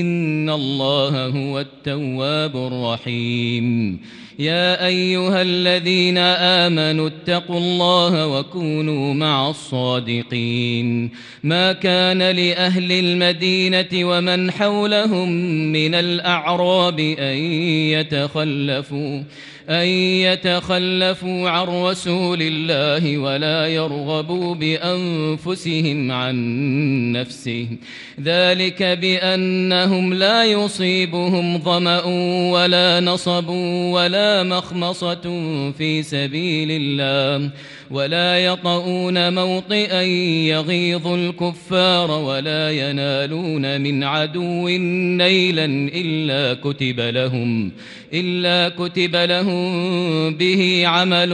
إن الله هو التواب الرحيم. يا أيها الذين آمنوا اتقوا الله وكونوا مع الصادقين. ما كان لأهل المدينة ومن حولهم من الأعراب أن يتخلفوا. أن يتخلفوا عن رسول الله ولا يرغبوا بأنفسهم عن نفسه ذلك بأنهم لا يصيبهم ظمأ ولا نصب ولا مخمصة في سبيل الله ولا يطؤون موطئا يغيظ الكفار ولا ينالون من عدو نيلا إلا كتب لهم إلا كتب لهم به عمل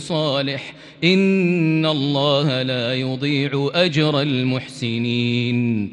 صالح. إن الله لا يضيع أجر المحسنين.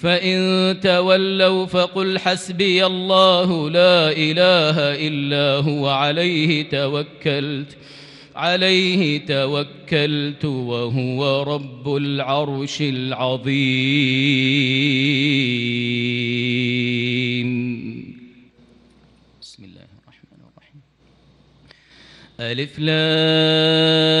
فإن تولوا فقل حسبي الله لا إله إلا هو عليه توكلت عليه توكلت وهو رب العرش العظيم. بسم الله الرحمن الرحيم. ألف لام.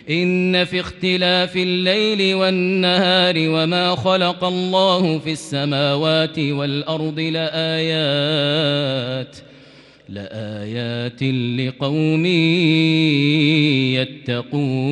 إن في اختلاف الليل والنهار وما خلق الله في السماوات والأرض لآيات لآيات لقوم يتقون.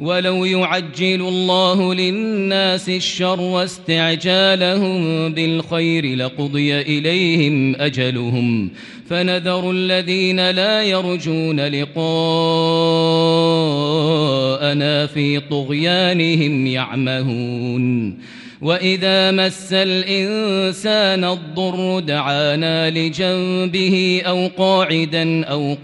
ولو يعجل الله للناس الشر واستعجالهم بالخير لقضي إليهم أجلهم فنذر الذين لا يرجون لقاءنا في طغيانهم يعمهون وإذا مس الإنسان الضر دعانا لجنبه أو قاعدا أو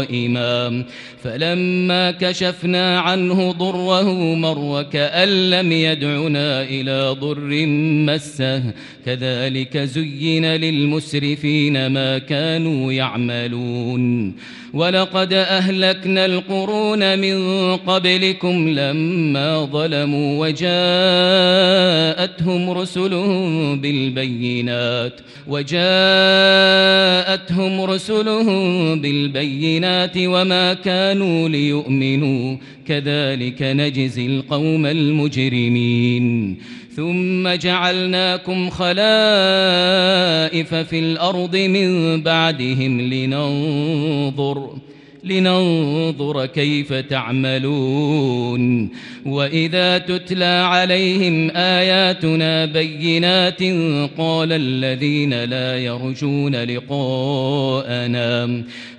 قائما فلما كشفنا عنه ضره مر كأن لم يدعنا إلى ضر مسه. كذلك زين للمسرفين ما كانوا يعملون. ولقد أهلكنا القرون من قبلكم لما ظلموا وجاءتهم رسلهم بالبينات. وجاءتهم رسلهم بالبينات وما كانوا ليؤمنوا. كذلك نجزي القوم المجرمين. ثم جعلناكم خلائف في الأرض من بعدهم لننظر لننظر كيف تعملون. وإذا تتلى عليهم آياتنا بينات قال الذين لا يرجون لقاءنا.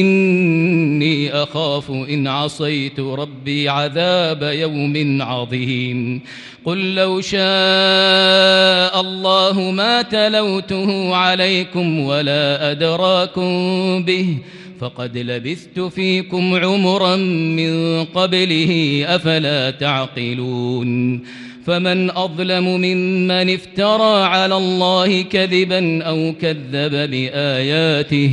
إني أخاف إن عصيت ربي عذاب يوم عظيم. قل لو شاء الله ما تلوته عليكم ولا أدراكم به فقد لبثت فيكم عمرا من قبله أفلا تعقلون. فمن أظلم ممن افترى على الله كذبا أو كذب بآياته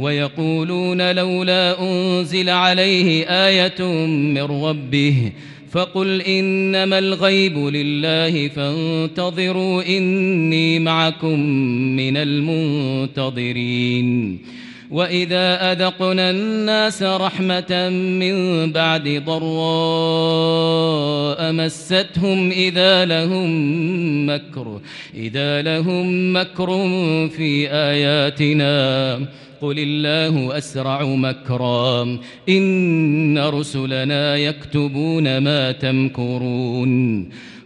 ويقولون لولا أنزل عليه آية من ربه فقل إنما الغيب لله فانتظروا إني معكم من المنتظرين. وإذا أذقنا الناس رحمة من بعد ضراء مستهم إذا لهم مكر إذا لهم مكر في آياتنا. قل الله أسرع مكرا إن رسلنا يكتبون ما تمكرون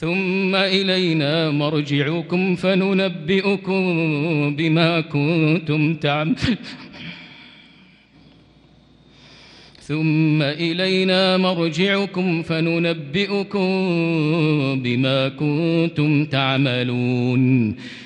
ثم إلينا مرجعكم فننبئكم بما كنتم تعملون ثم إلينا مرجعكم فننبئكم بما كنتم تعملون.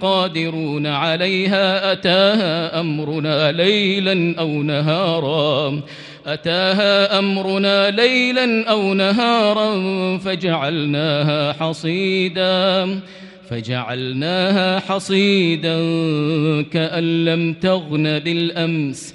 قادرون عليها أتاها أمرنا ليلا أو نهارا. أتاها أمرنا ليلا أو نهارا فجعلناها حصيداً. فجعلناها حصيدا كأن لم تغن بالأمس.